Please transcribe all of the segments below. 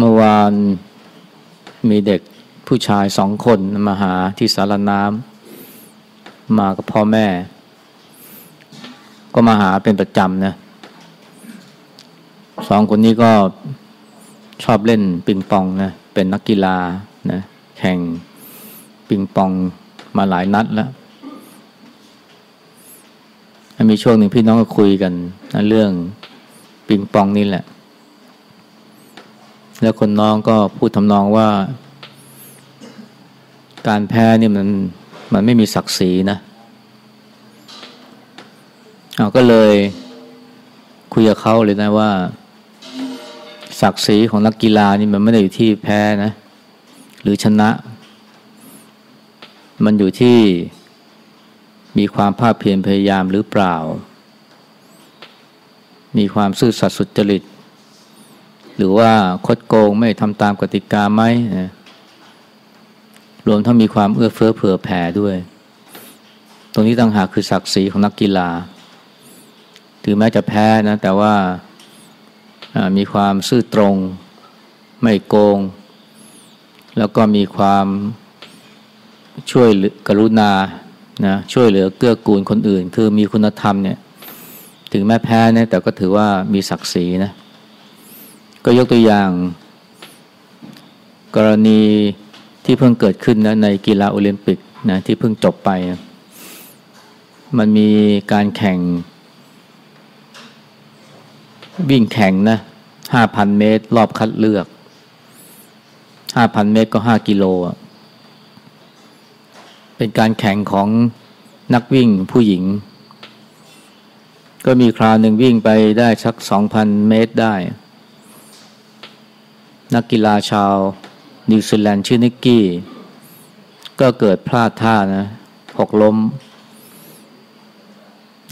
เมื่อวานมีเด็กผู้ชายสองคนมาหาที่สารน้ำมากับพ่อแม่ ก็มาหาเป็นประจำนะสองคนนี้ก็ชอบเล่นปิงปองนะเป็นนักกีฬานะแข่งปิงปองมาหลายนัดแล้วมีช่วงหนึ่งพี่น้องก็คุยกันนะเรื่องปิงปองนี่แหละ แล้วคนน้องก็พูดทำนองว่า การแพ้นี่มันมันไม่มีศักดิ์ศรีนะเอาก็เลยคุยกับเขาเลยนะว่า ศักดิ์ศรีของนักกีฬานี่มันไม่ได้อยู่ที่แพ้นะ หรือชนะ มันอยู่ที่มีความภาคเพียรพยายามหรือเปล่า มีความซื่อสัตย์สุจริต หรือว่าคดโกงไม่ทำตามกติกาไหมนะรวมทั้งมีความเอื้อเฟื้อเผื่อแผ่ด้วย ตรงนี้ต่างหากคือศักดิ์ศรีของนักกีฬา ถึงแม้จะแพ้นะ แต่ว่ามีความซื่อตรง ไม่โกง แล้วก็มีความช่วยกรุณานะช่วยเหลือเกื้อกูลคนอื่น คือมีคุณธรรมเนี่ย ถึงแม้แพ้เนี่ยแต่ก็ถือว่ามีศักดิ์ศรีนะ ก็ยกตัวอย่าง กรณีที่เพิ่งเกิดขึ้นนะในกีฬาโอลิมปิกนะที่เพิ่งจบไปนะมันมีการแข่ง วิ่งแข่งนะห้าพันเมตร รอบคัดเลือกห้าพันเมตรก็ห้ากิโล เป็นการแข่งของนักวิ่งผู้หญิง ก็มีคราวหนึ่งวิ่งไปได้สักสองพันเมตรได้ นักกีฬาชาวนิวซีแลนด์ชื่อนิกกี้ ก็เกิดพลาดท่านะหกล้ม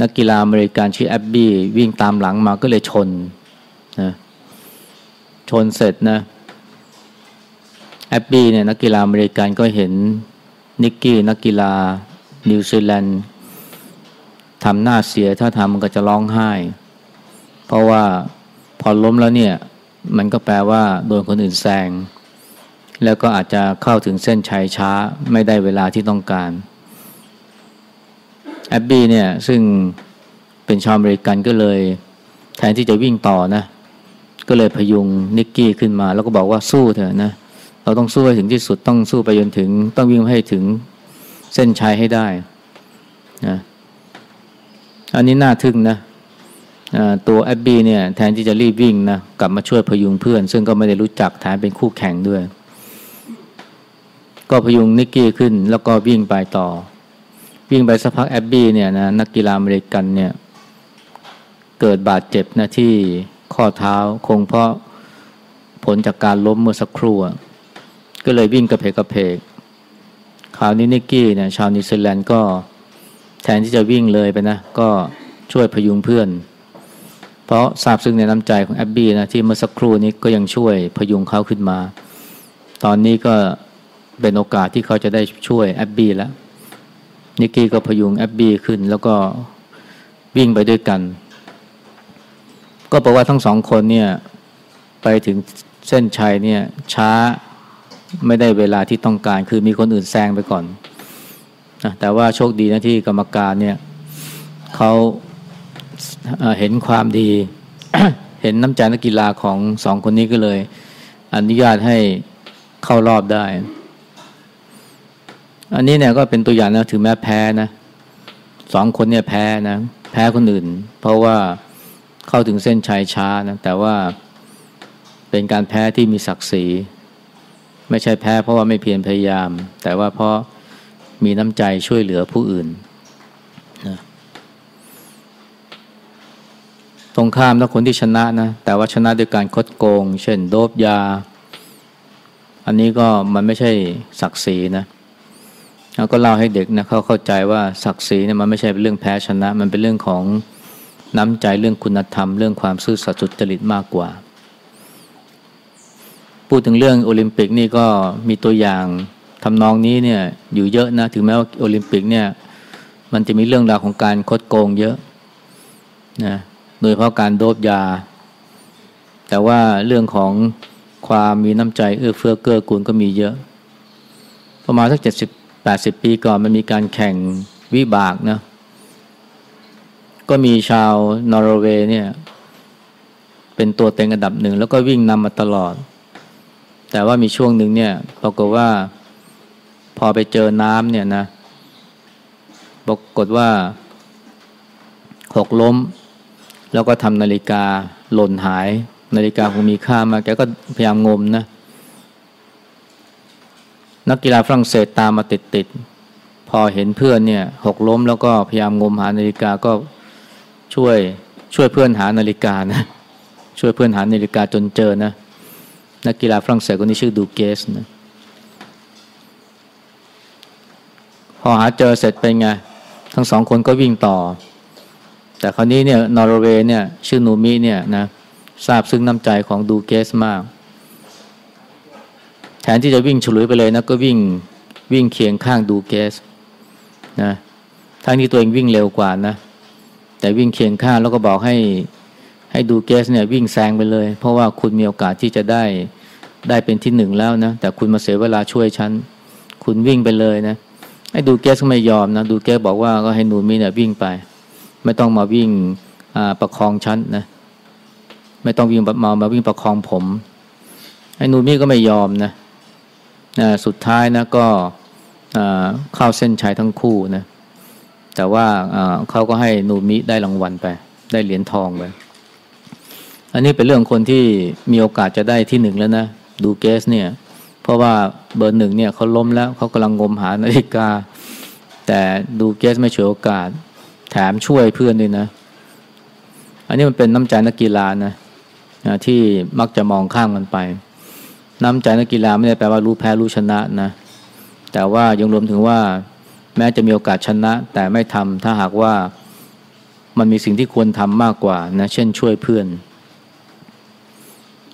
นักกีฬาอเมริกันชื่อแอบบี้วิ่งตามหลังมาก็เลยชนนะชนเสร็จนะแอบบี้เนี่ยนักกีฬาอเมริกันก็เห็นนิกกี้นักกีฬานิวซีแลนด์ทำหน้าเสียถ้าทำมันก็จะร้องไห้ เพราะว่าพอล้มแล้วเนี่ย มันก็แปลว่าโดนคนอื่นแซง แล้วก็อาจจะเข้าถึงเส้นชัยช้าไม่ได้เวลาที่ต้องการแอบบี้เนี่ยซึ่งเป็นชาวอเมริกันก็เลย แทนที่จะวิ่งต่อนะ ก็เลยพยุงนิกกี้ขึ้นมา แล้วก็บอกว่าสู้เถอะนะ เราต้องสู้ให้ถึงที่สุดต้องสู้ไปจนถึง ต้องวิ่งให้ถึงเส้นชัยให้ได้นะอันนี้น่าทึ่งนะ ตัวแอบบี้เนี่ยแทนที่จะรีบวิ่งนะกลับมาช่วยพยุงเพื่อน ซึ่งก็ไม่ได้รู้จักแถมเป็นคู่แข่งด้วย ก็พยุงนิกกี้ขึ้นแล้วก็วิ่งไปต่อ วิ่งไปสักพักแอบบี้เนี่ยนะนักกีฬาอเมริกันเนี่ยเกิดบาดเจ็บนะที่ข้อเท้าคงเพราะผลจากการล้มเมื่อสักครู่ก็เลยวิ่งกระเผลกกระเผลกคราวนี้นิกกี้เนี่ยชาวนิวซีแลนด์ก็แทนที่จะวิ่งเลยไปนะ ก็ช่วยพยุงเพื่อน เพราะซาบซึ้งในน้ำใจของแอบบี้นะที่เมื่อสักครู่นี้ก็ยังช่วยพยุงเขาขึ้นมา ตอนนี้ก็เป็นโอกาสที่เขาจะได้ช่วยแอบบี้แล้วนิกกี้ก็พยุงแอบบี้ขึ้น แล้วก็วิ่งไปด้วยกัน ก็บอกว่าทั้งสองคนเนี่ยไปถึงเส้นชัยเนี่ยช้าไม่ได้เวลาที่ต้องการ คือมีคนอื่นแซงไปก่อนนะแต่ว่าโชคดีนะที่กรรมการเนี่ยเขา เห็นความดี เห็นน้ำใจนักกีฬาของสองคนนี้ก็เลย อนุญาตให้เข้ารอบได้ อันนี้เนี่ยก็เป็นตัวอย่างนะ ถึงแม้แพ้นะสองคนเนี่ยแพ้นะ แพ้คนอื่น เพราะว่าเข้าถึงเส้นชัยช้านะแต่ว่าเป็นการแพ้ที่มีศักดิ์ศรี ไม่ใช่แพ้เพราะว่าไม่เพียรพยายาม แต่ว่าเพราะมีน้ำใจช่วยเหลือผู้อื่นนะ ตรงข้ามแล้วคนที่ชนะนะแต่ว่าชนะด้วยการคดโกง เช่น โดบยา อันนี้ก็มันไม่ใช่ศักดิ์ศรีนะแล้วก็เล่าให้เด็กนะเขาเข้าใจว่าศักดิ์ศรีเนี่ยมันไม่ใช่เป็นเรื่องแพ้ชนะ มันเป็นเรื่องของน้ำใจเรื่องคุณธรรม เรื่องความซื่อสัตย์สุจริตมากกว่า พูดถึงเรื่องโอลิมปิกนี่ก็มีตัวอย่างทำนองนี้เนี่ยอยู่เยอะนะถึงแม้ว่าโอลิมปิกเนี่ยมันจะมีเรื่องราวของการคดโกงเยอะนะ โดยเฉพาะการโด๊ปยา แต่ว่าเรื่องของความมีน้ำใจเอื้อเฟื้อเกื้อกูลก็มีเยอะ ประมาณสักเจ็ดสิบแปดสิบปีก่อนมันมีการแข่งวิบากนะ ก็มีชาวนอร์เวย์เนี่ย เป็นตัวเต็งอันดับหนึ่ง แล้วก็วิ่งนำมาตลอด แต่ว่ามีช่วงหนึ่งเนี่ยปรากฏว่าพอไปเจอน้ำเนี่ยนะปรากฏว่าหกล้ม แล้วก็ทำนาฬิกาหล่นหาย นาฬิกาคงมีค่ามาแกก็พยายามงมนะ นักกีฬาฝรั่งเศสตามมาติดติดพอเห็นเพื่อนเนี่ยหกล้มแล้วก็พยายามงมหานาฬิกาก็ช่วยช่วยเพื่อนหานาฬิกานะช่วยเพื่อนหานาฬิกาจนเจอนะนักกีฬาฝรั่งเศสคนนี้ชื่อดูเกสนะพอหาเจอเสร็จเป็นไง ทั้งสองคนก็วิ่งต่อ แต่คราวนี้เนี่ยนอร์เวย์เนี่ยชื่อนูมิเนี่ยนะทราบซึ่งน้ำใจของดูเกสมาก แทนที่จะวิ่งฉลุยไปเลยนะก็วิ่งวิ่งเคียงข้างดูเกสนะทั้งที่ตัวเองวิ่งเร็วกว่านะ แต่วิ่งเคียงข้างแล้วก็บอกให้ให้ดูเกสเนี่ยวิ่งแซงไปเลย เพราะว่าคุณมีโอกาสที่จะได้ได้เป็นที่หนึ่งแล้วนะ แต่คุณมาเสียเวลาช่วยฉัน คุณวิ่งไปเลยนะ ให้ดูเกสก็ไม่ยอมนะ ดูเกสบอกว่าก็ให้นูมิเนี่ยวิ่งไป ไม่ต้องมาวิ่งประคองชั้นนะไม่ต้องวิ่งมามาวิ่งประคองผมไอ้นูมี่ก็ไม่ยอมนะสุดท้ายนะก็เข้าเส้นชัยทั้งคู่นะแต่ว่าเขาก็ให้นูมิได้รางวัลไป ได้เหรียญทองไปอันนี้เป็นเรื่องคนที่มีโอกาสจะได้ที่หนึ่งแล้วนะดูเกสเนี่ย เพราะว่าเบอร์หนึ่งเนี่ยเขาล้มแล้วเขากำลังงมหานาฬิกา แต่ดูเกสไม่ฉวยโอกาส ถมช่วยเพื่อนด้วยนะ อันนี้มันเป็นน้ำใจนักกีฬานะนะที่มักจะมองข้ามกันไป น้ำใจนักกีฬาไม่ได้แปลว่ารู้แพ้รู้ชนะนะ แต่ว่ายังรวมถึงว่าแม้จะมีโอกาสชนะ แต่ไม่ทำถ้าหากว่ามันมีสิ่งที่ควรทำมากกว่านะ เช่นช่วยเพื่อน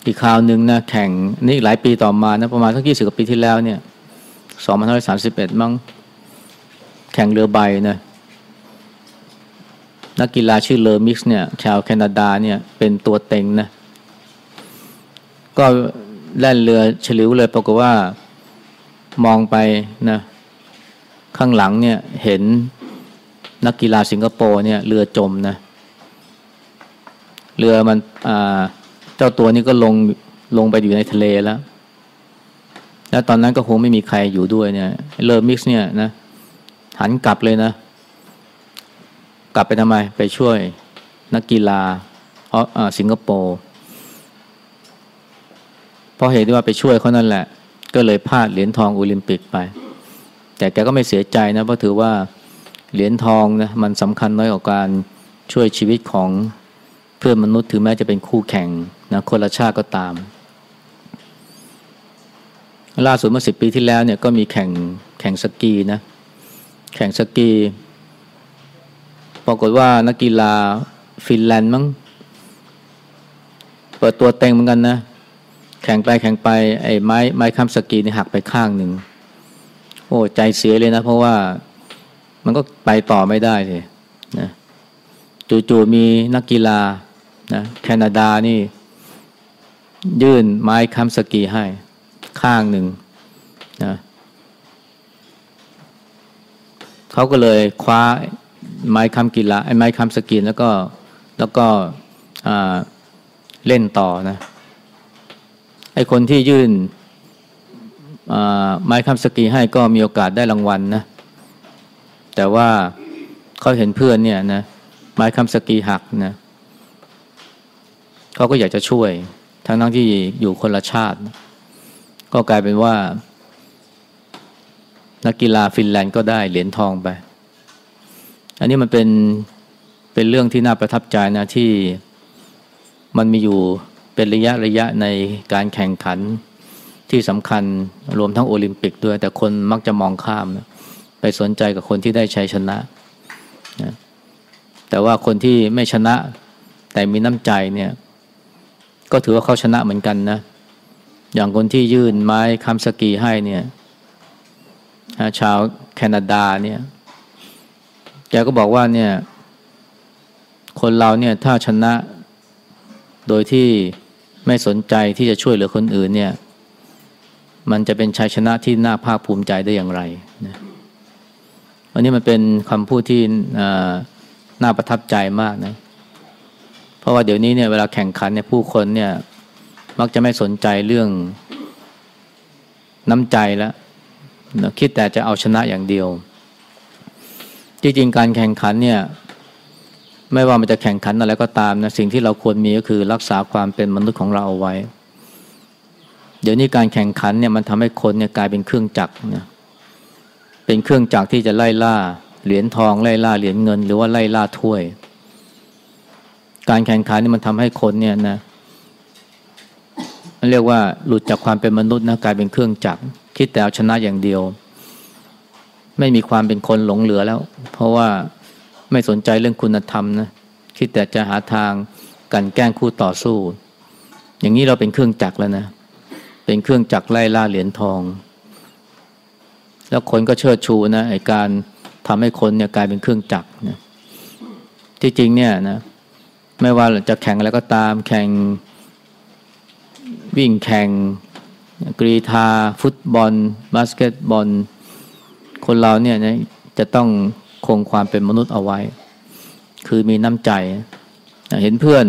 อีกคราวหนึ่งนะแข่งนี่หลายปีต่อมานะประมาณสักยี่สิบกว่าปีที่แล้วเนี่ยสองพันห้าร้อยสามสิบเอ็ดมั้งแข่งเรือใบนะ นักกีฬาชื่อเลอมิกส์เนี่ยชาวแคนาดาเนี่ยเป็นตัวเต็งนะ ก็แล่นเรือฉลิวเลยปรากฏว่ามองไปนะ ข้างหลังเนี่ยเห็นนักกีฬาสิงคโปร์เนี่ยเรือจมนะ เรือมันเจ้าตัวนี้ก็ลงลงไปอยู่ในทะเลแล้ว แล้วตอนนั้นก็คงไม่มีใครอยู่ด้วยเนี่ยเลอมิกส์เนี่ยนะหันกลับเลยนะ กลับไปทำไมไปช่วยนักกีฬาอสิงคโปร์เพราะเหตุที่ว่าไปช่วยเขานั่นแหละ ก็เลยพลาดเหรียญทองโอลิมปิกไป แต่แกก็ไม่เสียใจนะเพราะถือว่าเหรียญทองนะมันสำคัญน้อยกว่าการช่วยชีวิตของเพื่อนมนุษย์ถึงแม้จะเป็นคู่แข่งนะคนละชาติก็ตาม ล่าสุดเมื่อสิบปีที่แล้วเนี่ยก็มีแข่งแข่งสกีนะแข่งสกี ปรากฏว่านักกีฬาฟินแลนด์มั้งเปิดตัวเต็งเหมือนกันนะ แข่งไปแข่งไปไอ้ไม้ไม้ค้ำสกีนี่หักไปข้างหนึ่ง โอ้ใจเสียเลยนะ เพราะว่ามันก็ไปต่อไม่ได้เลยนะจู่ๆมีนักกีฬานะแคนาดานี่ ยื่นไม้ค้ำสกีให้ ข้างหนึ่งนะเขาก็เลยคว้า ไม้คำกีฬาไอ้ไม้คำสกีนแล้วก็แล้วก็เล่นต่อนะไอ้คนที่ยื่นไม้คำสกีให้ก็มีโอกาสได้รางวัลนะแต่ว่าเขาเห็นเพื่อนเนี่ยนะไม้คำสกีหักนะเขาก็อยากจะช่วย ทั้งทั้งที่อยู่คนละชาติ ก็กลายเป็นว่า นักกีฬาฟินแลนด์ก็ได้เหรียญทองไป อันนี้มันเป็นเป็นเรื่องที่น่าประทับใจนะที่มันมีอยู่เป็นระยะระยะในการแข่งขันที่สำคัญรวมทั้งโอลิมปิกด้วย แต่คนมักจะมองข้ามนะไปสนใจกับคนที่ได้ชัยชนะนะแต่ว่าคนที่ไม่ชนะแต่มีน้ำใจเนี่ย ก็ถือว่าเขาชนะเหมือนกันนะ อย่างคนที่ยื่นไม้คำสกีให้เนี่ยชาวแคนาดาเนี่ย แกก็บอกว่าเนี่ย คนเราเนี่ยถ้าชนะโดยที่ไม่สนใจที่จะช่วยเหลือคนอื่นเนี่ย มันจะเป็นชัยชนะที่น่าภาคภูมิใจได้อย่างไรนะวันนี้มันเป็นคำพูดที่น่าประทับใจมากนะ เพราะว่าเดี๋ยวนี้เนี่ยเวลาแข่งขันเนี่ยผู้คนเนี่ย มักจะไม่สนใจเรื่องน้ำใจแล้วคิดแต่จะเอาชนะอย่างเดียว จริงๆการแข่งขันเนี่ยไม่ว่ามันจะแข่งขันอะไรก็ตามนะสิ่งที่เราควรมีก็คือรักษาความเป็นมนุษย์ของเราเอาไว้ เดี๋ยวนี้การแข่งขันเนี่ยมันทำให้คนเนี่ยกลายเป็นเครื่องจักรเนี่ยเป็นเครื่องจักรที่จะไล่ล่าเหรียญทองไล่ล่าเหรียญเงิน หรือว่าไล่ล่าถ้วย การแข่งขันนี่มันทำให้คนเนี่ยนะเรียกว่าหลุดจากความเป็นมนุษย์นะกลายเป็นเครื่องจักรคิดแต่เอาชนะอย่างเดียว ไม่มีความเป็นคนหลงเหลือแล้ว เพราะว่าไม่สนใจเรื่องคุณธรรมนะคิดแต่จะหาทางกันแกล้งคู่ต่อสู้ อย่างนี้เราเป็นเครื่องจักรแล้วนะ เป็นเครื่องจักรไล่ล่าเหรียญทอง แล้วคนก็เชิดชูนะไอการทำให้คนเนี่ยกลายเป็นเครื่องจักรนะที่จริงเนี่ยนะไม่ว่าจะแข่งอะไรก็ตาม แข่งวิ่งแข่งกรีธา ฟุตบอลบาสเกตบอล คนเราเนี่ยจะต้องคงความเป็นมนุษย์เอาไว้ คือมีน้ำใจ เห็นเพื่อน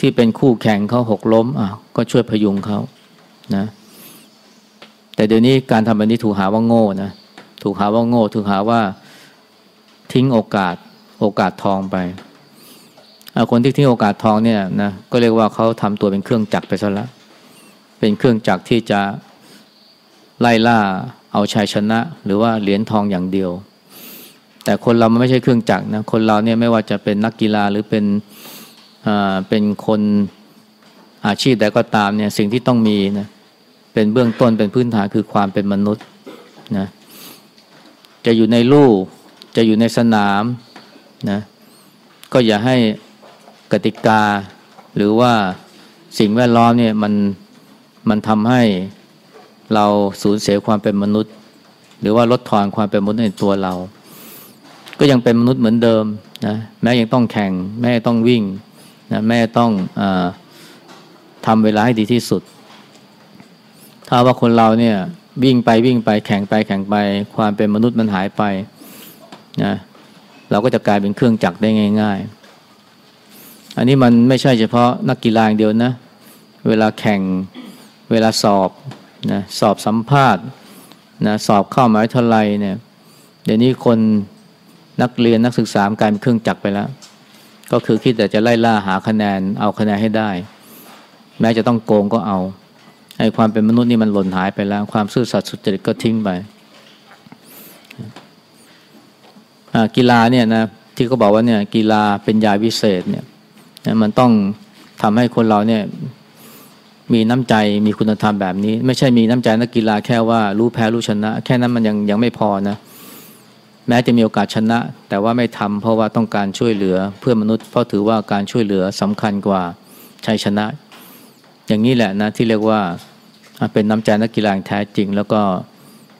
ที่เป็นคู่แข่งเขาหกล้มอะก็ช่วยพยุงเขานะ แต่เดี๋ยวนี้การทำแบบนี้ถูกหาว่าโง่นะถูกหาว่าโง่ ถูกหาว่าทิ้งโอกาสโอกาสทองไปคนที่ทิ้งโอกาสทองเนี่ยนะก็เรียกว่าเขาทำตัวเป็นเครื่องจักรไปซะแล้วเป็นเครื่องจักรที่จะไล่ล่า เอาชัยชนะ หรือว่าเหรียญทองอย่างเดียว แต่คนเรามันไม่ใช่เครื่องจักรนะคนเราเนี่ยไม่ว่าจะเป็นนักกีฬาหรือเป็นอ่าเป็นคนอาชีพใดก็ตามเนี่ยสิ่งที่ต้องมีนะเป็นเบื้องต้นเป็นพื้นฐานคือความเป็นมนุษย์นะจะอยู่ในลู่จะอยู่ในสนามนะก็อย่าให้กติกาหรือว่าสิ่งแวดล้อมเนี่ยมันมันทำให้ เราสูญเสียความเป็นมนุษย์ หรือว่าลดทอนความเป็นมนุษย์ในตัวเรา ก็ยังเป็นมนุษย์เหมือนเดิมนะแม้ยังต้องแข่งแม้ต้องวิ่งนะแม้ต้องอทำเวลาให้ดีที่สุด ถ้าว่าคนเราเนี่ยวิ่งไปวิ่งไปแข่งไปแข่งไปความเป็นมนุษย์มันหายไปนะเราก็จะกลายเป็นเครื่องจักรได้ง่าย ๆ อันนี้มันไม่ใช่เฉพาะนักกีฬาอย่างเดียวนะ เวลาแข่งเวลาสอบ นะสอบสัมภาษณ์นะสอบเข้ามหาวิทยาลัยเนี่ยเดี๋ยวนี้คนนักเรียนนักศึกษากลายเป็นเครื่องจักรไปแล้ว ก็คือคิดแต่จะไล่ล่าหาคะแนนเอาคะแนนให้ได้ แม้จะต้องโกงก็เอาไอ้ความเป็นมนุษย์นี่มันหล่นหายไปแล้ว ความซื่อสัตย์สุจริตก็ทิ้งไปกีฬาเนี่ยนะที่เขาบอกว่าเนี่ยกีฬาเป็นยาวิเศษเนี่ยมันต้องทำให้คนเราเนี่ย มีน้ำใจมีคุณธรรมแบบนี้ ไม่ใช่มีน้ำใจนักกีฬาแค่ว่ารู้แพ้รู้ชนะ แค่นั้นมันยังยังไม่พอนะแม้จะมีโอกาสชนะ แต่ว่าไม่ทำเพราะว่าต้องการช่วยเหลือเพื่อมนุษย์เพราะถือว่าการช่วยเหลือสำคัญกว่าชัยชนะ อย่างนี้แหละนะที่เรียกว่าเป็นน้ำใจนักกีฬาแท้จริง แล้วก็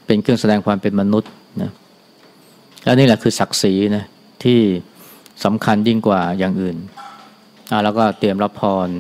เป็นเครื่องแสดงความเป็นมนุษย์นะและนี่แหละคือศักดิ์ศรีนะที่สำคัญยิ่งกว่าอย่างอื่นอ่าแล้วก็เตรียมรับพร